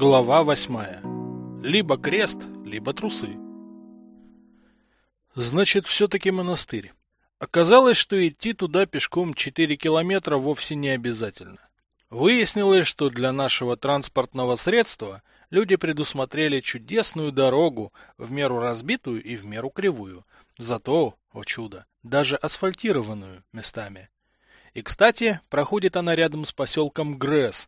Глава восьмая. Либо крест, либо трусы. Значит, все-таки монастырь. Оказалось, что идти туда пешком 4 километра вовсе не обязательно. Выяснилось, что для нашего транспортного средства люди предусмотрели чудесную дорогу, в меру разбитую и в меру кривую. Зато, о чудо, даже асфальтированную местами. И, кстати, проходит она рядом с поселком Гресс,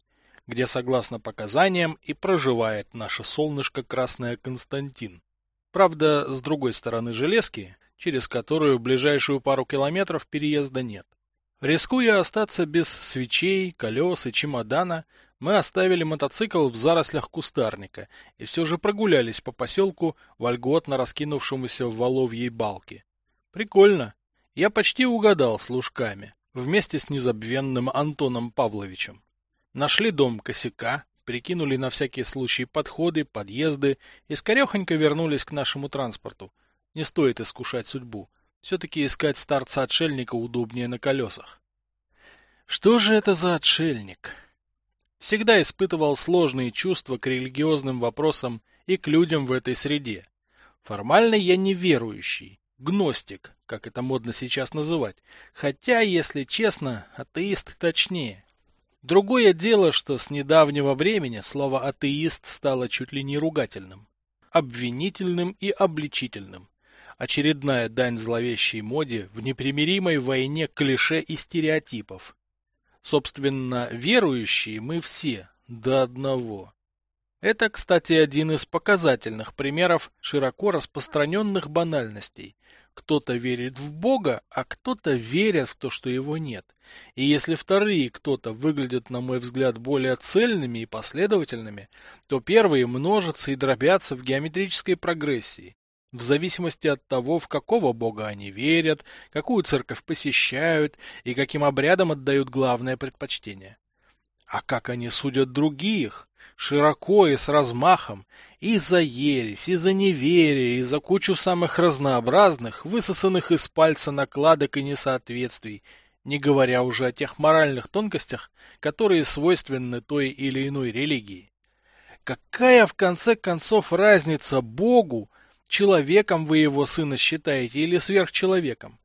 где, согласно показаниям, и проживает наше солнышко Красное Константин. Правда, с другой стороны железки, через которую ближайшую пару километров переезда нет. Рискуя остаться без свечей, колес и чемодана, мы оставили мотоцикл в зарослях кустарника и все же прогулялись по поселку, вольготно раскинувшемуся в воловьей балке. Прикольно. Я почти угадал с лужками, вместе с незабвенным Антоном Павловичем. Нашли дом косяка, прикинули на всякий случай подходы, подъезды и скорехонько вернулись к нашему транспорту. Не стоит искушать судьбу. Все-таки искать старца-отшельника удобнее на колесах. Что же это за отшельник? Всегда испытывал сложные чувства к религиозным вопросам и к людям в этой среде. Формально я неверующий, гностик, как это модно сейчас называть, хотя, если честно, атеист точнее. Другое дело, что с недавнего времени слово «атеист» стало чуть ли не ругательным, обвинительным и обличительным. Очередная дань зловещей моде в непримиримой войне клише и стереотипов. Собственно, верующие мы все, до одного. Это, кстати, один из показательных примеров широко распространенных банальностей. Кто-то верит в Бога, а кто-то верит в то, что его нет – и если вторые кто-то выглядят, на мой взгляд, более цельными и последовательными, то первые множатся и дробятся в геометрической прогрессии, в зависимости от того, в какого бога они верят, какую церковь посещают и каким обрядам отдают главное предпочтение. А как они судят других, широко и с размахом, и за ересь, и за неверие, и за кучу самых разнообразных, высосанных из пальца накладок и несоответствий, не говоря уже о тех моральных тонкостях, которые свойственны той или иной религии. Какая в конце концов разница Богу, человеком вы его сына считаете или сверхчеловеком?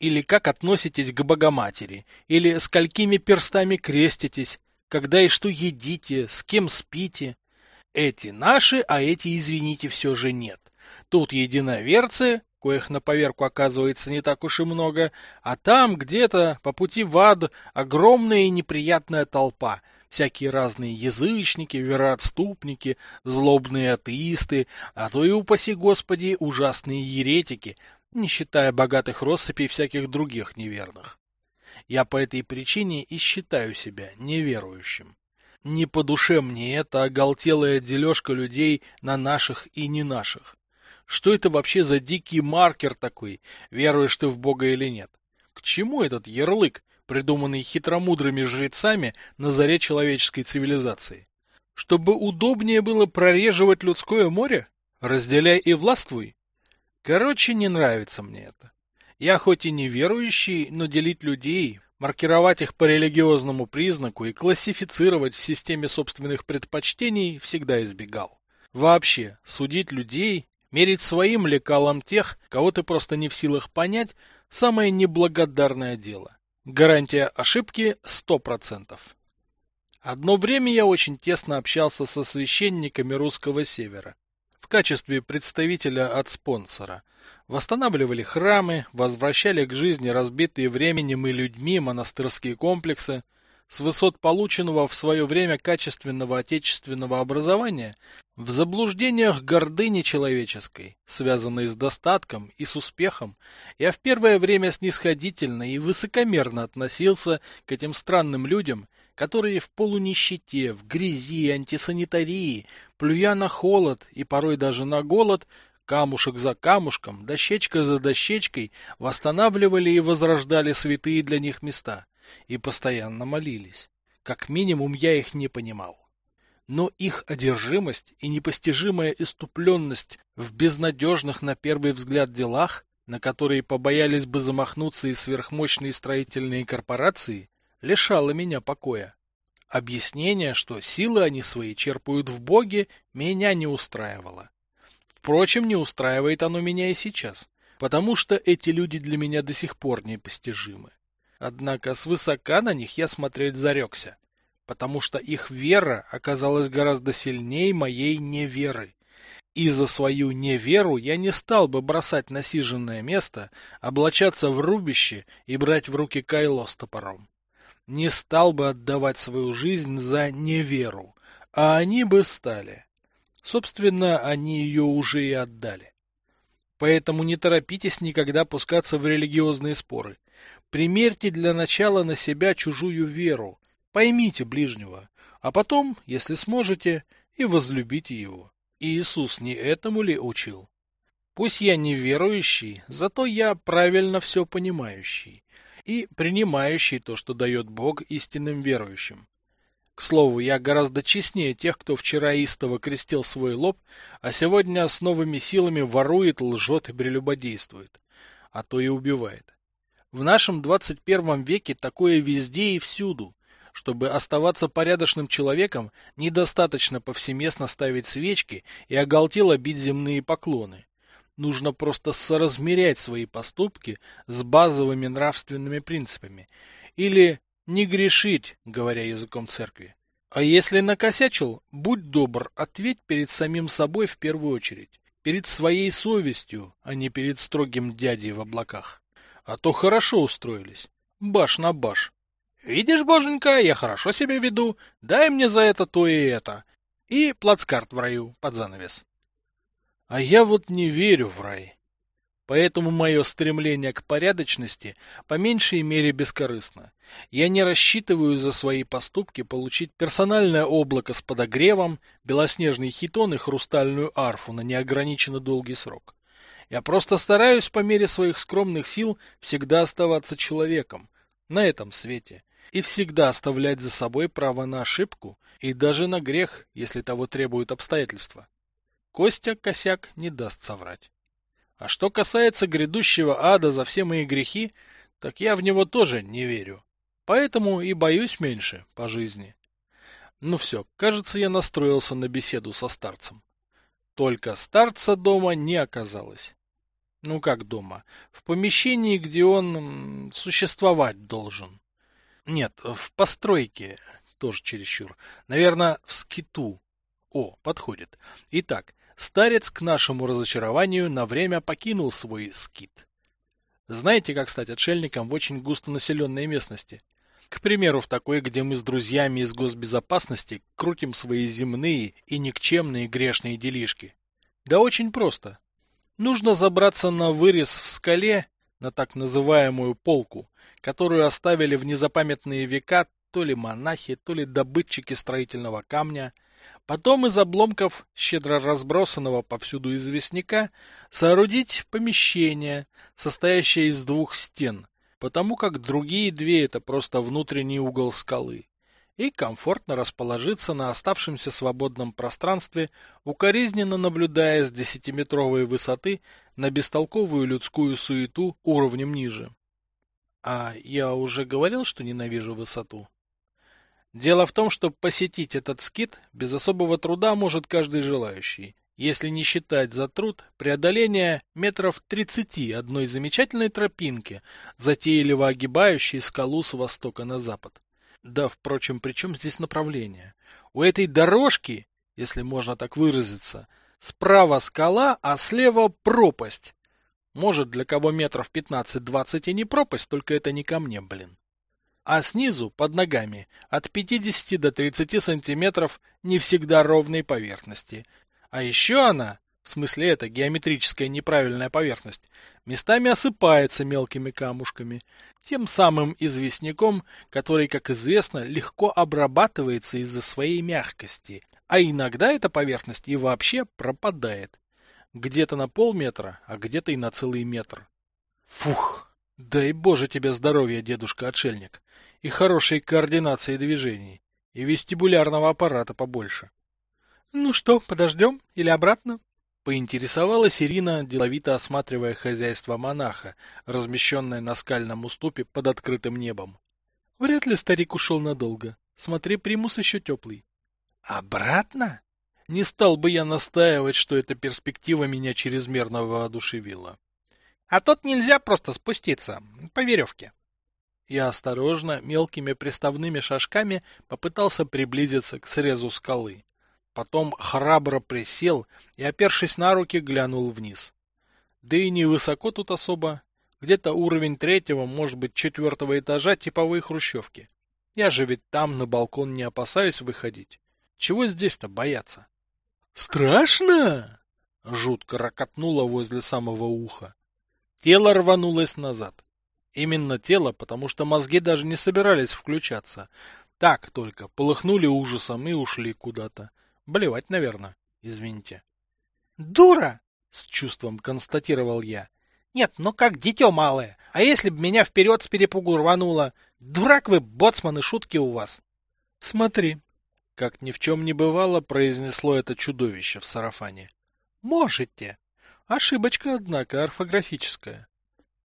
Или как относитесь к Богоматери? Или сколькими перстами креститесь? Когда и что едите? С кем спите? Эти наши, а эти, извините, все же нет. Тут единоверцы, коих на поверку оказывается не так уж и много, а там где-то по пути в ад огромная и неприятная толпа, всякие разные язычники, вероотступники, злобные атеисты, а то и, упаси Господи, ужасные еретики, не считая богатых россыпей всяких других неверных. Я по этой причине и считаю себя неверующим. Не по душе мне эта оголтелая дележка людей на наших и не наших. Что это вообще за дикий маркер такой, веруешь ты в Бога или нет? К чему этот ярлык, придуманный хитромудрыми жрецами на заре человеческой цивилизации? Чтобы удобнее было прореживать людское море? Разделяй и властвуй? Короче, не нравится мне это. Я хоть и не верующий, но делить людей, маркировать их по религиозному признаку и классифицировать в системе собственных предпочтений всегда избегал. Вообще, судить людей Мерить своим лекалом тех, кого ты просто не в силах понять, самое неблагодарное дело. Гарантия ошибки 100%. Одно время я очень тесно общался со священниками русского севера качестве представителя от спонсора. Восстанавливали храмы, возвращали к жизни разбитые временем и людьми монастырские комплексы, с высот полученного в свое время качественного отечественного образования в заблуждениях гордыни человеческой, связанной с достатком и с успехом, я в первое время снисходительно и высокомерно относился к этим странным людям, которые в полунищете, в грязи, антисанитарии, плюя на холод и порой даже на голод, камушек за камушком, дощечка за дощечкой восстанавливали и возрождали святые для них места и постоянно молились. Как минимум я их не понимал. Но их одержимость и непостижимая иступленность в безнадежных на первый взгляд делах, на которые побоялись бы замахнуться и сверхмощные строительные корпорации, лишала меня покоя. Объяснение, что силы они свои черпают в Боге, меня не устраивало. Впрочем, не устраивает оно меня и сейчас, потому что эти люди для меня до сих пор непостижимы. Однако свысока на них я смотреть зарекся, потому что их вера оказалась гораздо сильнее моей неверы. И за свою неверу я не стал бы бросать насиженное место, облачаться в рубище и брать в руки кайло с топором. Не стал бы отдавать свою жизнь за неверу, а они бы стали. Собственно, они ее уже и отдали. Поэтому не торопитесь никогда пускаться в религиозные споры. Примерьте для начала на себя чужую веру, поймите ближнего, а потом, если сможете, и возлюбите его. Иисус не этому ли учил? Пусть я не верующий, зато я правильно все понимающий и принимающий то, что дает Бог истинным верующим. К слову, я гораздо честнее тех, кто вчера истово крестил свой лоб, а сегодня с новыми силами ворует, лжет и прелюбодействует, а то и убивает. В нашем 21 веке такое везде и всюду, чтобы оставаться порядочным человеком, недостаточно повсеместно ставить свечки и оголтело бить земные поклоны. Нужно просто соразмерять свои поступки с базовыми нравственными принципами. Или не грешить, говоря языком церкви. А если накосячил, будь добр, ответь перед самим собой в первую очередь. Перед своей совестью, а не перед строгим дядей в облаках. А то хорошо устроились. Баш на баш. Видишь, боженька, я хорошо себя веду, дай мне за это то и это. И плацкарт в раю под занавес. А я вот не верю в рай. Поэтому мое стремление к порядочности по меньшей мере бескорыстно. Я не рассчитываю за свои поступки получить персональное облако с подогревом, белоснежный хитон и хрустальную арфу на неограниченно долгий срок. Я просто стараюсь по мере своих скромных сил всегда оставаться человеком на этом свете и всегда оставлять за собой право на ошибку и даже на грех, если того требуют обстоятельства. Костя косяк не даст соврать. А что касается грядущего ада за все мои грехи, так я в него тоже не верю. Поэтому и боюсь меньше по жизни. Ну все, кажется, я настроился на беседу со старцем. Только старца дома не оказалось. Ну как дома? В помещении, где он существовать должен. Нет, в постройке тоже чересчур. Наверное, в скиту. О, подходит. Итак, старец к нашему разочарованию на время покинул свой скит. Знаете, как стать отшельником в очень густонаселенной местности? К примеру, в такой, где мы с друзьями из госбезопасности крутим свои земные и никчемные грешные делишки. Да очень просто. Нужно забраться на вырез в скале, на так называемую полку, которую оставили в незапамятные века то ли монахи, то ли добытчики строительного камня, потом из обломков щедро разбросанного повсюду известняка соорудить помещение, состоящее из двух стен, потому как другие две это просто внутренний угол скалы, и комфортно расположиться на оставшемся свободном пространстве, укоризненно наблюдая с десятиметровой высоты на бестолковую людскую суету уровнем ниже. А я уже говорил, что ненавижу высоту. Дело в том, что посетить этот скит без особого труда может каждый желающий, если не считать за труд преодоления метров тридцати одной замечательной тропинки, затейливо огибающей скалу с востока на запад. Да, впрочем, при чем здесь направление? У этой дорожки, если можно так выразиться, справа скала, а слева пропасть. Может, для кого метров 15-20 и не пропасть, только это не ко мне, блин. А снизу, под ногами, от 50 до 30 сантиметров не всегда ровной поверхности. А еще она, в смысле это геометрическая неправильная поверхность, местами осыпается мелкими камушками, тем самым известняком, который, как известно, легко обрабатывается из-за своей мягкости, а иногда эта поверхность и вообще пропадает. Где-то на полметра, а где-то и на целый метр. Фух, дай боже тебе здоровья, дедушка-отшельник, и хорошей координации движений, и вестибулярного аппарата побольше. Ну что, подождем или обратно? Поинтересовалась Ирина, деловито осматривая хозяйство монаха, размещенное на скальном уступе под открытым небом. Вряд ли старик ушел надолго. Смотри, примус еще теплый. Обратно? Не стал бы я настаивать, что эта перспектива меня чрезмерно воодушевила. А тут нельзя просто спуститься по веревке. Я осторожно, мелкими приставными шажками попытался приблизиться к срезу скалы. Потом храбро присел и, опершись на руки, глянул вниз. Да и не высоко тут особо. Где-то уровень третьего, может быть, четвертого этажа типовой хрущевки. Я же ведь там на балкон не опасаюсь выходить. Чего здесь-то бояться? Страшно! Жутко ракотнуло возле самого уха. Тело рванулось назад. Именно тело, потому что мозги даже не собирались включаться. Так только, полыхнули ужасом и ушли куда-то. Болевать, наверное. Извините. «Дура!» — с чувством констатировал я. «Нет, ну как дитё малое. А если б меня вперед с перепугу рвануло? Дурак вы, боцман, и шутки у вас!» «Смотри!» — как ни в чем не бывало, произнесло это чудовище в сарафане. «Можете!» Ошибочка, однако, орфографическая.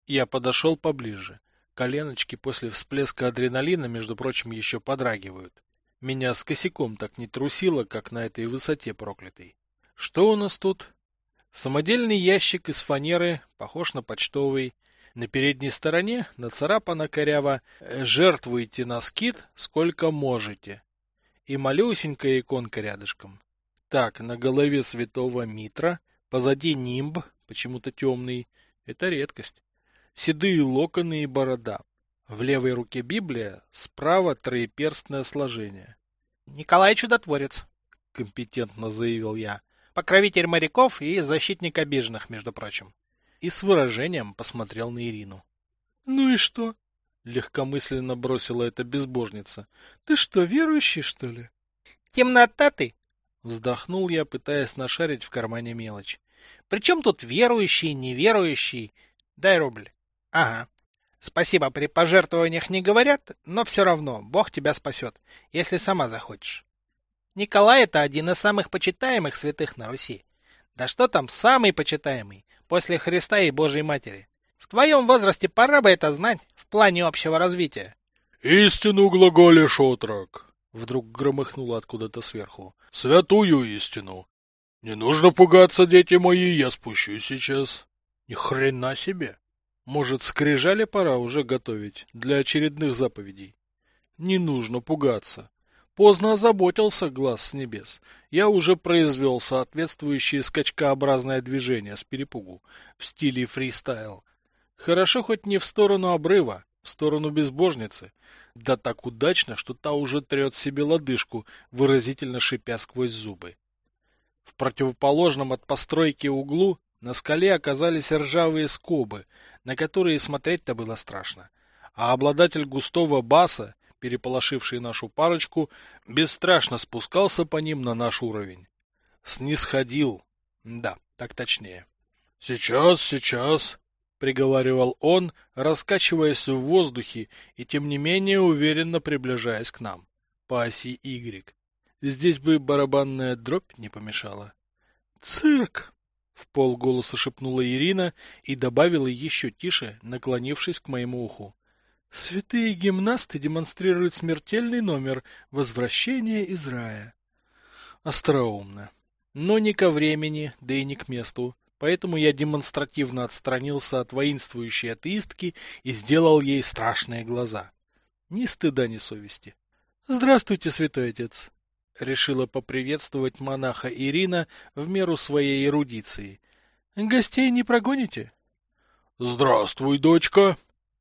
Я подошел поближе. Коленочки после всплеска адреналина, между прочим, еще подрагивают. Меня с косяком так не трусило, как на этой высоте проклятой. Что у нас тут? Самодельный ящик из фанеры, похож на почтовый. На передней стороне нацарапано коряво «Жертвуйте на скид, сколько можете». И малюсенькая иконка рядышком. Так, на голове святого Митра, позади нимб, почему-то темный. Это редкость. Седые локоны и борода. В левой руке Библия, справа троеперстное сложение. Николай Чудотворец, компетентно заявил я. Покровитель моряков и защитник обиженных, между прочим. И с выражением посмотрел на Ирину. Ну и что? Легкомысленно бросила эта безбожница. Ты что, верующий, что ли? Темнота ты! Вздохнул я, пытаясь нашарить в кармане мелочь. Причем тут верующий, неверующий? Дай рубль. Ага. Спасибо, при пожертвованиях не говорят, но все равно, Бог тебя спасет, если сама захочешь. Николай это один из самых почитаемых святых на Руси. Да что там, самый почитаемый, после Христа и Божьей Матери. В твоем возрасте пора бы это знать, в плане общего развития. «Истину глаголишь, отрок!» Вдруг громыхнуло откуда-то сверху. «Святую истину! Не нужно пугаться, дети мои, я спущусь сейчас!» Ни хрена себе! Может, скрижали пора уже готовить для очередных заповедей? Не нужно пугаться. Поздно озаботился глаз с небес. Я уже произвел соответствующее скачкообразное движение с перепугу в стиле фристайл. Хорошо хоть не в сторону обрыва, в сторону безбожницы. Да так удачно, что та уже трет себе лодыжку, выразительно шипя сквозь зубы. В противоположном от постройки углу на скале оказались ржавые скобы, на которые смотреть-то было страшно. А обладатель густого баса, переполошивший нашу парочку, бесстрашно спускался по ним на наш уровень. Снисходил. Да, так точнее. — Сейчас, сейчас, — приговаривал он, раскачиваясь в воздухе и тем не менее уверенно приближаясь к нам, по оси Y. Здесь бы барабанная дробь не помешала. — Цирк! В полголоса шепнула Ирина и добавила еще тише, наклонившись к моему уху. Святые гимнасты демонстрируют смертельный номер «Возвращение из рая». Остроумно. Но не ко времени, да и не к месту. Поэтому я демонстративно отстранился от воинствующей атеистки и сделал ей страшные глаза. Ни стыда, ни совести. «Здравствуйте, святой отец!» Решила поприветствовать монаха Ирина в меру своей эрудиции. Гостей не прогоните? Здравствуй, дочка,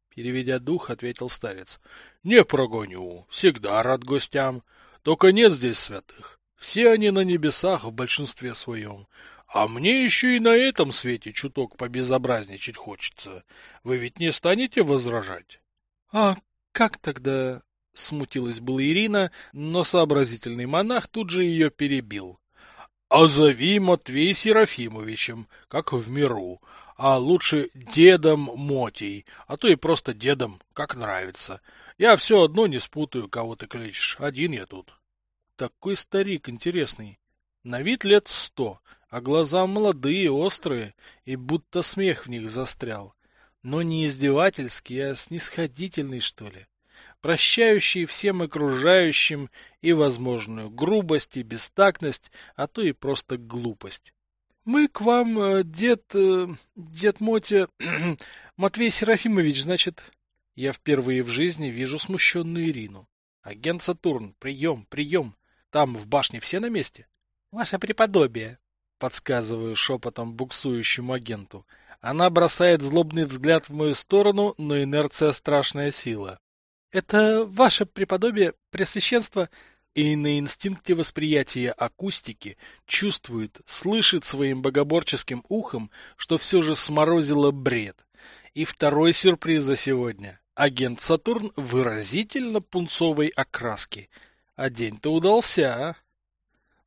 переведя дух, ответил старец. Не прогоню, всегда рад гостям. Только нет здесь святых. Все они на небесах в большинстве своем. А мне еще и на этом свете чуток побезобразничать хочется. Вы ведь не станете возражать? — А как тогда Смутилась была Ирина, но сообразительный монах тут же ее перебил. — А зови Матвей Серафимовичем, как в миру, а лучше дедом Мотей, а то и просто дедом, как нравится. Я все одно не спутаю, кого ты кличешь, один я тут. Такой старик интересный. На вид лет сто, а глаза молодые, острые, и будто смех в них застрял. Но не издевательский, а снисходительный, что ли. Прощающий всем окружающим и возможную грубость и бестактность, а то и просто глупость. Мы к вам, э, дед... Э, дед Мотя... Матвей Серафимович, значит... Я впервые в жизни вижу смущенную Ирину. Агент Сатурн, прием, прием. Там в башне все на месте? Ваше преподобие, подсказываю шепотом буксующему агенту. Она бросает злобный взгляд в мою сторону, но инерция страшная сила. Это ваше преподобие, пресвященство, и на инстинкте восприятия акустики чувствует, слышит своим богоборческим ухом, что все же сморозило бред. И второй сюрприз за сегодня. Агент Сатурн выразительно пунцовой окраски. А день-то удался, а?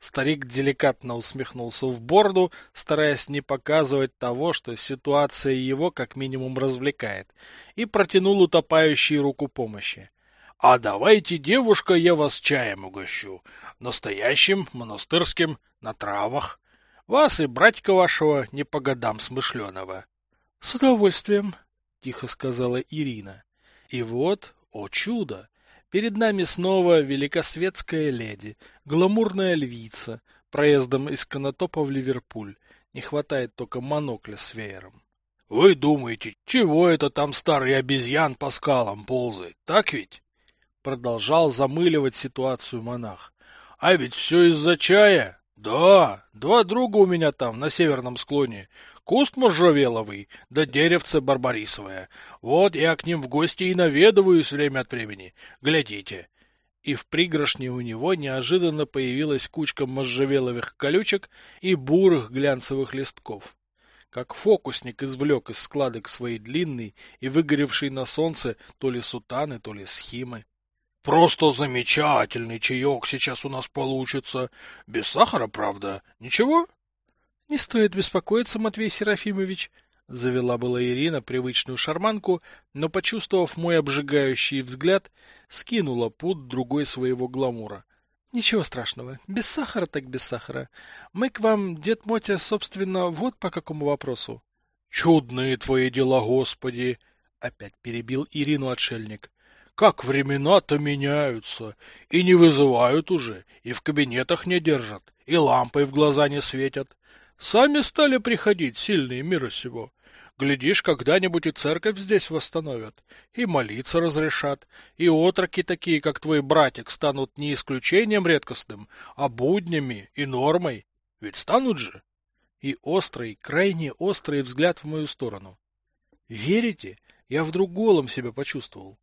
Старик деликатно усмехнулся в борду, стараясь не показывать того, что ситуация его как минимум развлекает, и протянул утопающей руку помощи. — А давайте, девушка, я вас чаем угощу. Настоящим, монастырским, на травах. Вас и братика вашего не по годам смышленого. — С удовольствием, — тихо сказала Ирина. И вот, о чудо! Перед нами снова великосветская леди, гламурная львица, проездом из Конотопа в Ливерпуль. Не хватает только монокля с веером. — Вы думаете, чего это там старый обезьян по скалам ползает, так ведь? Продолжал замыливать ситуацию монах. — А ведь все из-за чая. Да, два друга у меня там, на северном склоне. Куст можжевеловый, да деревце барбарисовое. Вот я к ним в гости и наведываюсь время от времени. Глядите. И в пригоршне у него неожиданно появилась кучка можжевеловых колючек и бурых глянцевых листков. Как фокусник извлек из складок свои длинные и выгоревшие на солнце то ли сутаны, то ли схимы. Просто замечательный чаек сейчас у нас получится. Без сахара, правда. Ничего? Не стоит беспокоиться, Матвей Серафимович, завела была Ирина привычную шарманку, но, почувствовав мой обжигающий взгляд, скинула путь другой своего гламура. Ничего страшного, без сахара так без сахара. Мы к вам, дед Мотя, собственно, вот по какому вопросу. Чудные твои дела, Господи! Опять перебил Ирину отшельник. Как времена-то меняются, и не вызывают уже, и в кабинетах не держат, и лампой в глаза не светят. Сами стали приходить сильные мира сего. Глядишь, когда-нибудь и церковь здесь восстановят, и молиться разрешат, и отроки такие, как твой братик, станут не исключением редкостным, а буднями и нормой. Ведь станут же? И острый, крайне острый взгляд в мою сторону. Верите? Я вдруг голым себя почувствовал.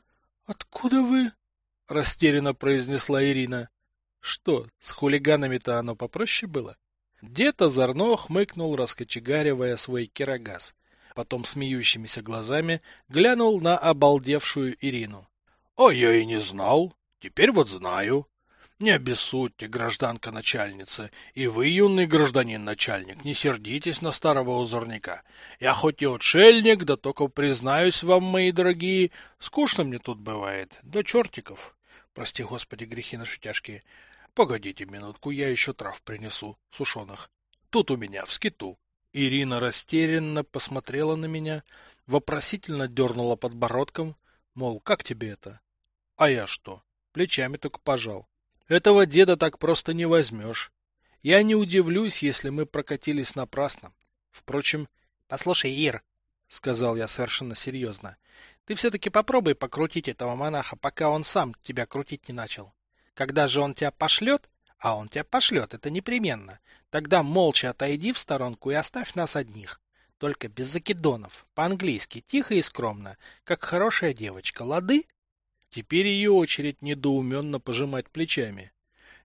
— Откуда вы? — растерянно произнесла Ирина. — Что, с хулиганами-то оно попроще было? — Дед озорно хмыкнул, раскочегаривая свой кирогаз. Потом смеющимися глазами глянул на обалдевшую Ирину. — А я и не знал. Теперь вот знаю. Не обессудьте, гражданка начальница, и вы, юный гражданин начальник, не сердитесь на старого узорника. Я хоть и отшельник, да только признаюсь вам, мои дорогие, скучно мне тут бывает, до чертиков. Прости, господи, грехи наши тяжкие. Погодите минутку, я еще трав принесу, сушеных. Тут у меня, в скиту. Ирина растерянно посмотрела на меня, вопросительно дернула подбородком, мол, как тебе это? А я что? Плечами только пожал. Этого деда так просто не возьмешь. Я не удивлюсь, если мы прокатились напрасно. Впрочем... — Послушай, Ир, — сказал я совершенно серьезно, — ты все-таки попробуй покрутить этого монаха, пока он сам тебя крутить не начал. Когда же он тебя пошлет, а он тебя пошлет, это непременно, тогда молча отойди в сторонку и оставь нас одних. Только без закидонов, по-английски, тихо и скромно, как хорошая девочка, лады? Теперь ее очередь недоуменно пожимать плечами.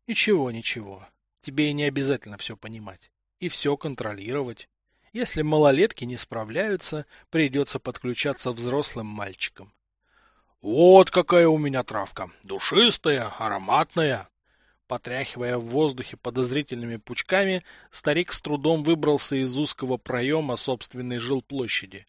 Ничего, ничего, тебе и не обязательно все понимать. И все контролировать. Если малолетки не справляются, придется подключаться взрослым мальчикам. Вот какая у меня травка. Душистая, ароматная. Потряхивая в воздухе подозрительными пучками, старик с трудом выбрался из узкого проема собственной жилплощади.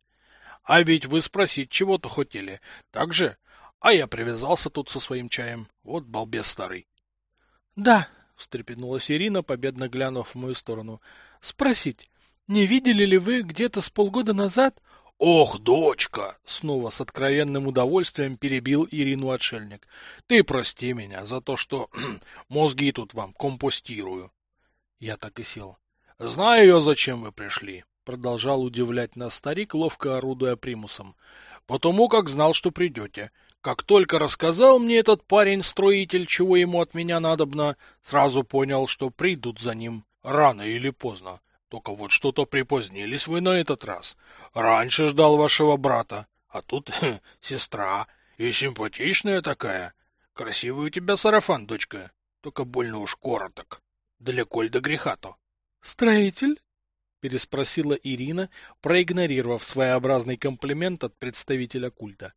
А ведь вы спросить чего-то хотели. Так же? А я привязался тут со своим чаем. Вот балбес старый. — Да, — встрепенулась Ирина, победно глянув в мою сторону. — Спросить, не видели ли вы где-то с полгода назад Ох, дочка! Снова с откровенным удовольствием перебил Ирину отшельник. Ты прости меня за то, что мозги тут вам компостирую. Я так и сел. Знаю я, зачем вы пришли, продолжал удивлять нас старик, ловко орудуя примусом. Потому как знал, что придете. Как только рассказал мне этот парень-строитель, чего ему от меня надобно, сразу понял, что придут за ним, рано или поздно. Только вот что-то припозднились вы на этот раз. Раньше ждал вашего брата, а тут сестра, и симпатичная такая. Красивый у тебя сарафан, дочка, только больно уж короток. Далеко ли до греха-то? Строитель? переспросила Ирина, проигнорировав своеобразный комплимент от представителя культа.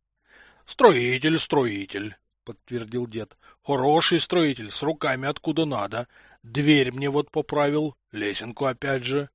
Строитель, строитель, подтвердил дед. Хороший строитель, с руками откуда надо. Дверь мне вот поправил, лесенку опять же.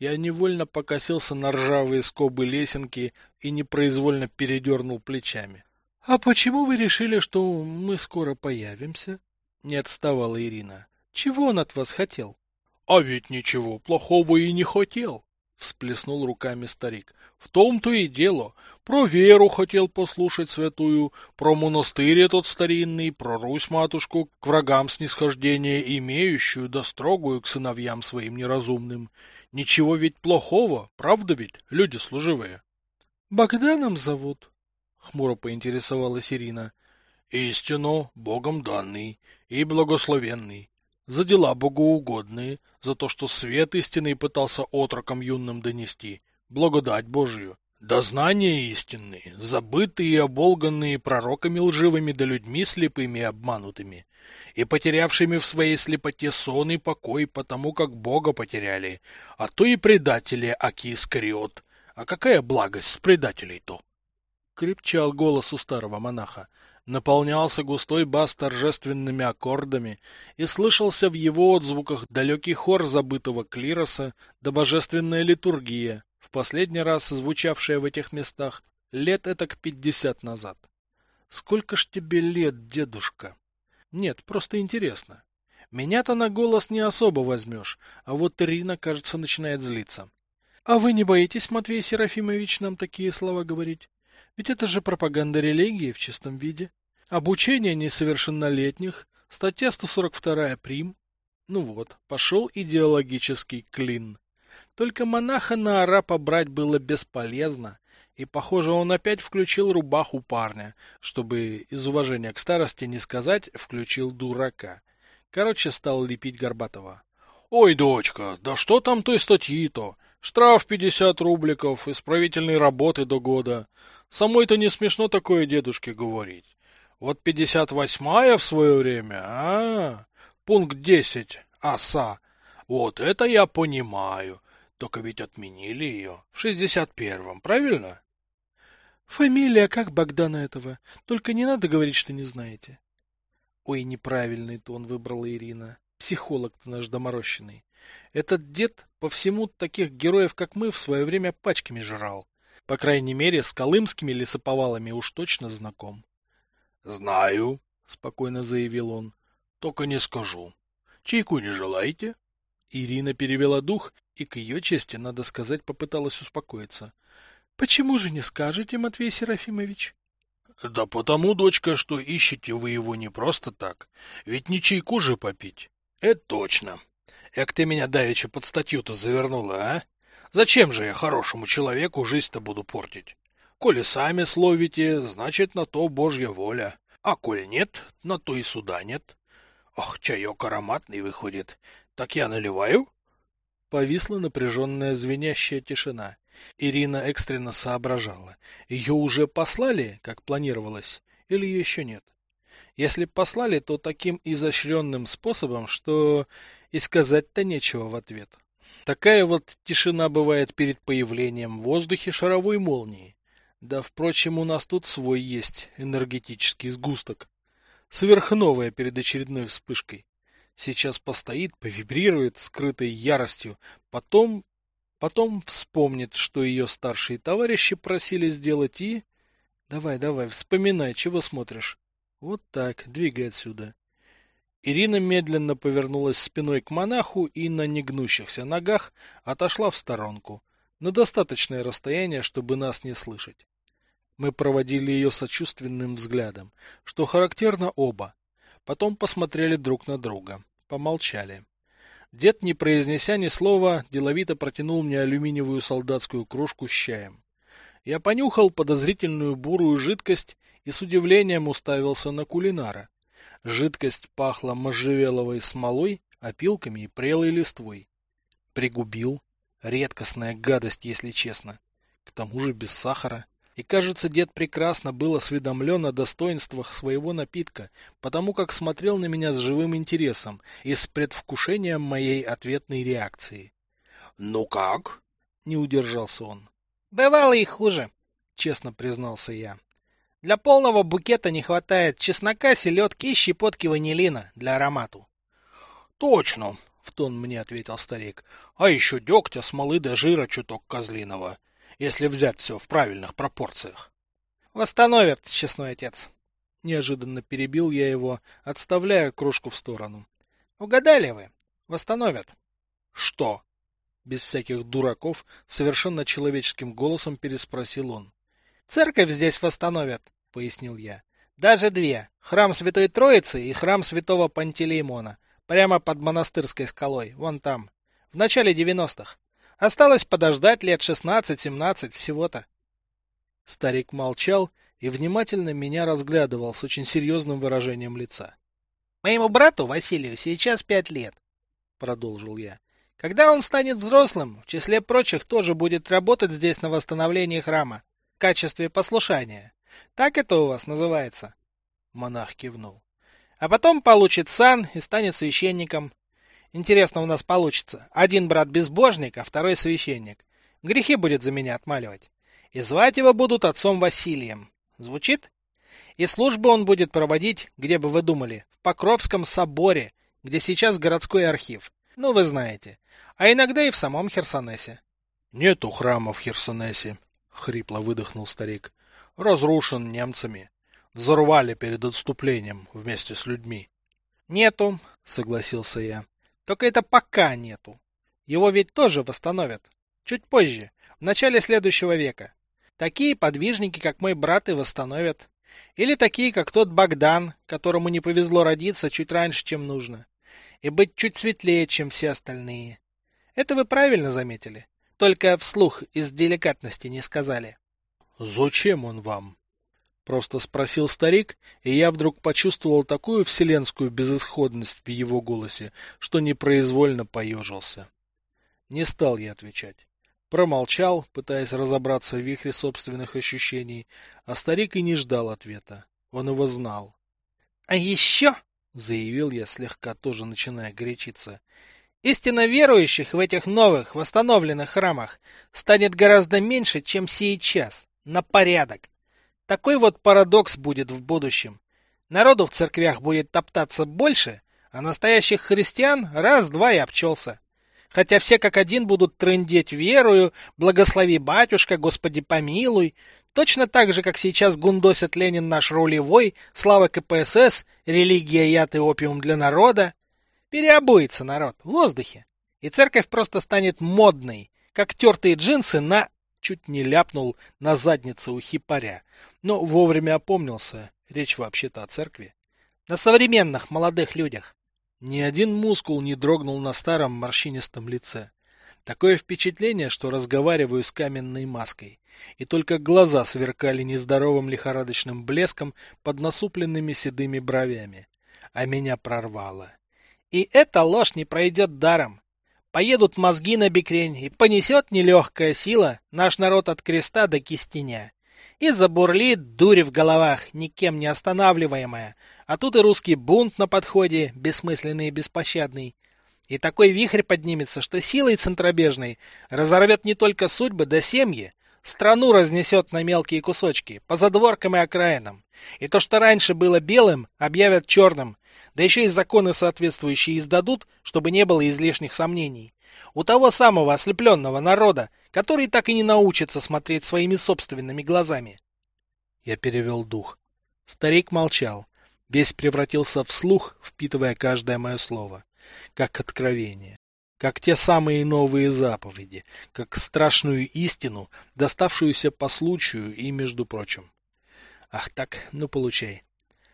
Я невольно покосился на ржавые скобы лесенки и непроизвольно передернул плечами. — А почему вы решили, что мы скоро появимся? — не отставала Ирина. — Чего он от вас хотел? — А ведь ничего плохого и не хотел, — всплеснул руками старик. — В том-то и дело. Про веру хотел послушать святую, про монастырь этот старинный, про Русь-матушку, к врагам снисхождение имеющую, да строгую к сыновьям своим неразумным. Ничего ведь плохого, правда ведь, люди служивые? — Богданом зовут? — хмуро поинтересовалась Ирина. — Истину, Богом данный и благословенный за дела богоугодные, за то, что свет истинный пытался отрокам юным донести, благодать Божию, да знания истинные, забытые и оболганные пророками лживыми да людьми слепыми и обманутыми, и потерявшими в своей слепоте сон и покой, потому как Бога потеряли, а то и предатели Аки Искариот. А какая благость с предателей-то? Крепчал голос у старого монаха наполнялся густой бас торжественными аккордами, и слышался в его отзвуках далекий хор забытого клироса да божественная литургия, в последний раз звучавшая в этих местах лет этак пятьдесят назад. Сколько ж тебе лет, дедушка? Нет, просто интересно. Меня-то на голос не особо возьмешь, а вот Ирина, кажется, начинает злиться. А вы не боитесь, Матвей Серафимович, нам такие слова говорить? Ведь это же пропаганда религии в чистом виде. Обучение несовершеннолетних, статья 142 прим. Ну вот, пошел идеологический клин. Только монаха на арапа брать было бесполезно, и, похоже, он опять включил рубаху парня, чтобы из уважения к старости не сказать «включил дурака». Короче, стал лепить Горбатова. — Ой, дочка, да что там той статьи-то? Штраф 50 рубликов, исправительной работы до года. Самой-то не смешно такое дедушке говорить. Вот 58-я в свое время, а? Пункт 10, оса. Вот это я понимаю. Только ведь отменили ее в 61-м, правильно? Фамилия как Богдана этого. Только не надо говорить, что не знаете. Ой, неправильный тон выбрала Ирина. Психолог-то наш доморощенный. Этот дед по всему таких героев, как мы, в свое время пачками жрал. По крайней мере, с колымскими лесоповалами уж точно знаком. — Знаю, — спокойно заявил он, — только не скажу. Чайку не желаете? Ирина перевела дух и, к ее чести, надо сказать, попыталась успокоиться. — Почему же не скажете, Матвей Серафимович? — Да потому, дочка, что ищете вы его не просто так. Ведь не чайку же попить. — Это точно. Эк ты меня давеча под статью-то завернула, а? Зачем же я хорошему человеку жизнь-то буду портить? Коли сами словите, значит, на то Божья воля. А коль нет, на то и суда нет. Ох, чаек ароматный выходит. Так я наливаю? Повисла напряженная звенящая тишина. Ирина экстренно соображала. Ее уже послали, как планировалось, или еще нет? Если послали, то таким изощренным способом, что и сказать-то нечего в ответ. Такая вот тишина бывает перед появлением в воздухе шаровой молнии. Да, впрочем, у нас тут свой есть энергетический сгусток. Сверхновая перед очередной вспышкой. Сейчас постоит, повибрирует скрытой яростью, потом... Потом вспомнит, что ее старшие товарищи просили сделать и... Давай, давай, вспоминай, чего смотришь. Вот так, двигай отсюда. Ирина медленно повернулась спиной к монаху и на негнущихся ногах отошла в сторонку. на достаточное расстояние, чтобы нас не слышать. Мы проводили ее сочувственным взглядом, что характерно оба. Потом посмотрели друг на друга, помолчали. Дед, не произнеся ни слова, деловито протянул мне алюминиевую солдатскую кружку с чаем. Я понюхал подозрительную бурую жидкость и с удивлением уставился на кулинара. Жидкость пахла можжевеловой смолой, опилками и прелой листвой. Пригубил. Редкостная гадость, если честно. К тому же без сахара. И, кажется, дед прекрасно был осведомлен о достоинствах своего напитка, потому как смотрел на меня с живым интересом и с предвкушением моей ответной реакции. — Ну как? — не удержался он. — Бывало и хуже, — честно признался я. Для полного букета не хватает чеснока, селедки и щепотки ванилина для аромату. — Точно, — в тон мне ответил старик. — А еще дегтя, смолы да жира чуток козлиного если взять все в правильных пропорциях. Восстановят, честной отец. Неожиданно перебил я его, отставляя кружку в сторону. Угадали вы? Восстановят. Что? Без всяких дураков, совершенно человеческим голосом переспросил он. Церковь здесь восстановят, пояснил я. Даже две. Храм Святой Троицы и храм Святого Пантелеймона. Прямо под монастырской скалой, вон там. В начале девяностых. Осталось подождать лет шестнадцать-семнадцать всего-то. Старик молчал и внимательно меня разглядывал с очень серьезным выражением лица. — Моему брату Василию сейчас пять лет, — продолжил я. — Когда он станет взрослым, в числе прочих тоже будет работать здесь на восстановлении храма, в качестве послушания. Так это у вас называется? Монах кивнул. — А потом получит сан и станет священником. Интересно у нас получится. Один брат безбожник, а второй священник. Грехи будет за меня отмаливать. И звать его будут отцом Василием. Звучит? И службу он будет проводить, где бы вы думали, в Покровском соборе, где сейчас городской архив. Ну, вы знаете. А иногда и в самом Херсонесе. — Нету храма в Херсонесе, — хрипло выдохнул старик. — Разрушен немцами. Взорвали перед отступлением вместе с людьми. — Нету, — согласился я. Только это пока нету. Его ведь тоже восстановят. Чуть позже, в начале следующего века. Такие подвижники, как мой брат, и восстановят. Или такие, как тот Богдан, которому не повезло родиться чуть раньше, чем нужно. И быть чуть светлее, чем все остальные. Это вы правильно заметили. Только вслух из деликатности не сказали. — Зачем он вам? Просто спросил старик, и я вдруг почувствовал такую вселенскую безысходность в его голосе, что непроизвольно поежился. Не стал я отвечать. Промолчал, пытаясь разобраться в вихре собственных ощущений, а старик и не ждал ответа. Он его знал. — А еще, — заявил я, слегка тоже начиная горячиться, — истинно верующих в этих новых, восстановленных храмах станет гораздо меньше, чем сейчас, на порядок. Такой вот парадокс будет в будущем. Народу в церквях будет топтаться больше, а настоящих христиан раз-два и обчелся. Хотя все как один будут трындеть верою, благослови батюшка, Господи помилуй, точно так же, как сейчас гундосят Ленин наш рулевой, слава КПСС, религия яд и опиум для народа. Переобуется народ в воздухе, и церковь просто станет модной, как тертые джинсы на... Чуть не ляпнул на заднице у хипаря, но вовремя опомнился. Речь вообще-то о церкви. На современных молодых людях. Ни один мускул не дрогнул на старом морщинистом лице. Такое впечатление, что разговариваю с каменной маской. И только глаза сверкали нездоровым лихорадочным блеском под насупленными седыми бровями. А меня прорвало. И эта ложь не пройдет даром. Поедут мозги на бекрень, и понесет нелегкая сила наш народ от креста до кистеня и забурлит дурь в головах, никем не останавливаемая. А тут и русский бунт на подходе, бессмысленный и беспощадный. И такой вихрь поднимется, что силой центробежной разорвет не только судьбы да семьи, страну разнесет на мелкие кусочки, по задворкам и окраинам. И то, что раньше было белым, объявят черным, да еще и законы соответствующие издадут, чтобы не было излишних сомнений у того самого ослепленного народа, который так и не научится смотреть своими собственными глазами. Я перевел дух. Старик молчал, весь превратился в слух, впитывая каждое мое слово, как откровение, как те самые новые заповеди, как страшную истину, доставшуюся по случаю и между прочим. Ах так, ну получай.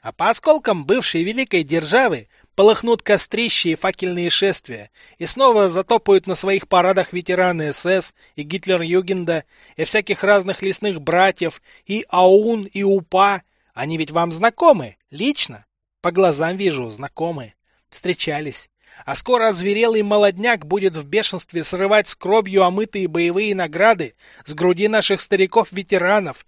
А по осколкам бывшей великой державы полыхнут кострища и факельные шествия, и снова затопают на своих парадах ветераны СС и Гитлер-Югенда, и всяких разных лесных братьев, и АУН, и УПА. Они ведь вам знакомы, лично? По глазам вижу, знакомы. Встречались. А скоро озверелый молодняк будет в бешенстве срывать с кровью омытые боевые награды с груди наших стариков-ветеранов,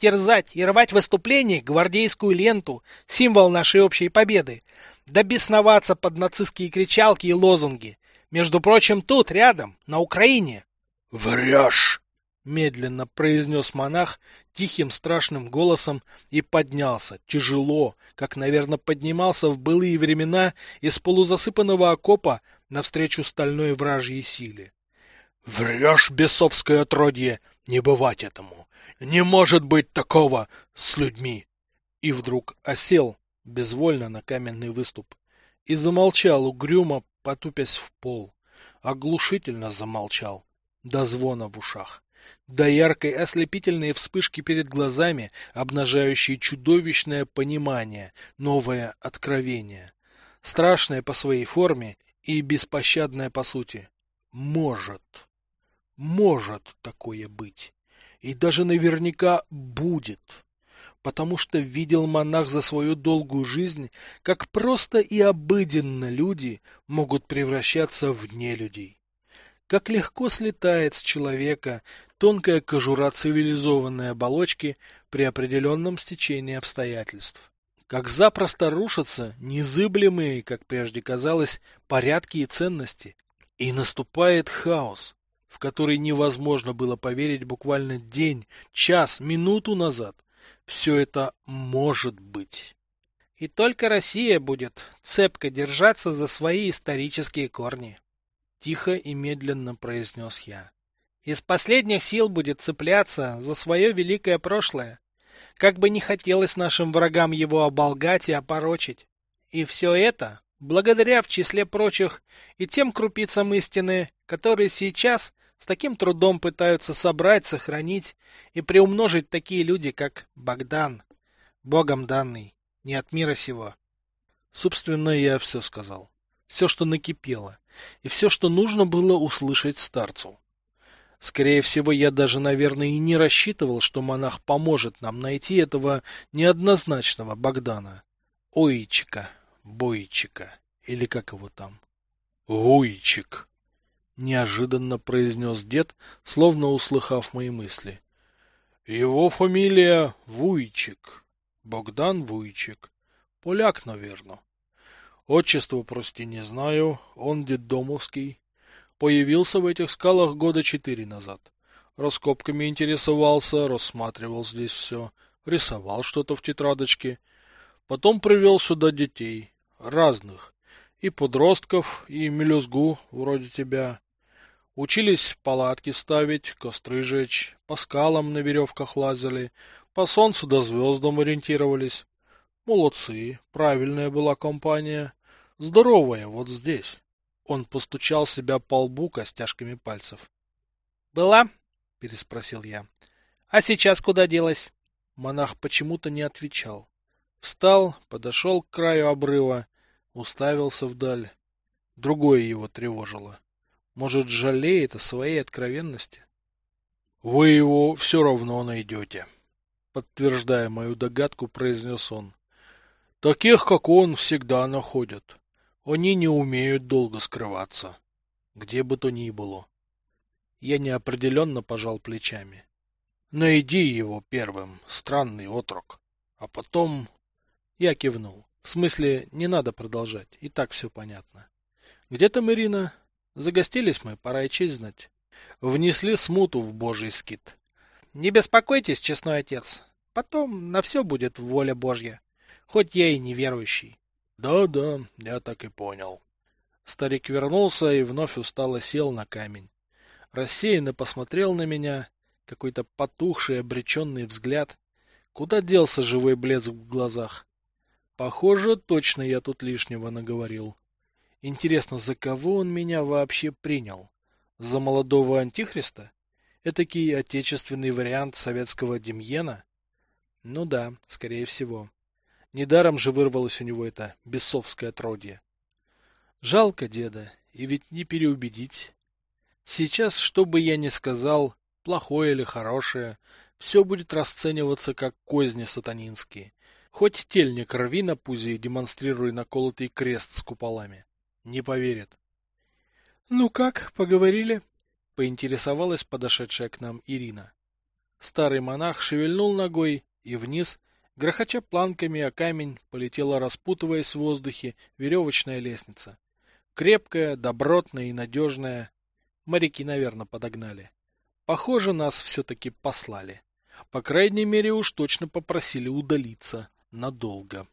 терзать и рвать выступление гвардейскую ленту, символ нашей общей победы, да бесноваться под нацистские кричалки и лозунги. Между прочим, тут, рядом, на Украине. — Врешь! — медленно произнес монах тихим страшным голосом и поднялся, тяжело, как, наверное, поднимался в былые времена из полузасыпанного окопа навстречу стальной вражьей силе. — Врешь, бесовское отродье! Не бывать этому! Не может быть такого с людьми! И вдруг осел, безвольно на каменный выступ, и замолчал угрюмо, потупясь в пол. Оглушительно замолчал, до звона в ушах, до яркой ослепительной вспышки перед глазами, обнажающей чудовищное понимание, новое откровение. Страшное по своей форме и беспощадное по сути. Может. Может такое быть и даже наверняка будет, потому что видел монах за свою долгую жизнь, как просто и обыденно люди могут превращаться в нелюдей. Как легко слетает с человека тонкая кожура цивилизованной оболочки при определенном стечении обстоятельств. Как запросто рушатся незыблемые, как прежде казалось, порядки и ценности. И наступает хаос, в который невозможно было поверить буквально день, час, минуту назад. Все это может быть. И только Россия будет цепко держаться за свои исторические корни. Тихо и медленно произнес я. Из последних сил будет цепляться за свое великое прошлое. Как бы не хотелось нашим врагам его оболгать и опорочить. И все это благодаря, в числе прочих, и тем крупицам истины, которые сейчас с таким трудом пытаются собрать, сохранить и приумножить такие люди, как Богдан, Богом данный, не от мира сего. Собственно, я все сказал. Все, что накипело, и все, что нужно было услышать старцу. Скорее всего, я даже, наверное, и не рассчитывал, что монах поможет нам найти этого неоднозначного Богдана. Ойчика, Бойчика, или как его там. Ойчик неожиданно произнес дед, словно услыхав мои мысли. Его фамилия Вуйчик. Богдан Вуйчик. Поляк, наверное. Отчество, прости, не знаю. Он детдомовский. Появился в этих скалах года четыре назад. Раскопками интересовался, рассматривал здесь все, рисовал что-то в тетрадочке. Потом привел сюда детей, разных, и подростков, и мелюзгу, вроде тебя. Учились палатки ставить, костры жечь, по скалам на веревках лазали, по солнцу до звездам ориентировались. Молодцы, правильная была компания. Здоровая вот здесь. Он постучал себя по лбу костяшками пальцев. «Была?» — переспросил я. «А сейчас куда делась?» Монах почему-то не отвечал. Встал, подошел к краю обрыва, уставился вдаль. Другое его тревожило. Может, жалеет о своей откровенности? Вы его все равно найдете, подтверждая мою догадку, произнес он. Таких, как он, всегда находят. Они не умеют долго скрываться, где бы то ни было. Я неопределенно пожал плечами. Найди его первым, странный отрок. А потом... Я кивнул. В смысле, не надо продолжать, и так все понятно. Где там Ирина? Загостились мы, пора и честь знать. Внесли смуту в божий скит. Не беспокойтесь, честной отец. Потом на все будет воля Божья. Хоть я и неверующий. Да-да, я так и понял. Старик вернулся и вновь устало сел на камень. Рассеянно посмотрел на меня, какой-то потухший, обреченный взгляд. Куда делся живой блеск в глазах? Похоже, точно я тут лишнего наговорил. Интересно, за кого он меня вообще принял? За молодого антихриста? Этакий отечественный вариант советского Демьена? Ну да, скорее всего. Недаром же вырвалось у него это бесовское отродье. Жалко деда, и ведь не переубедить. Сейчас, что бы я ни сказал, плохое или хорошее, все будет расцениваться как козни сатанинские. Хоть тельник рви на пузе и демонстрируй наколотый крест с куполами. Не поверят. — Ну как, поговорили? — поинтересовалась подошедшая к нам Ирина. Старый монах шевельнул ногой, и вниз, грохоча планками о камень, полетела, распутываясь в воздухе, веревочная лестница. Крепкая, добротная и надежная. Моряки, наверное, подогнали. Похоже, нас все-таки послали. По крайней мере, уж точно попросили удалиться надолго.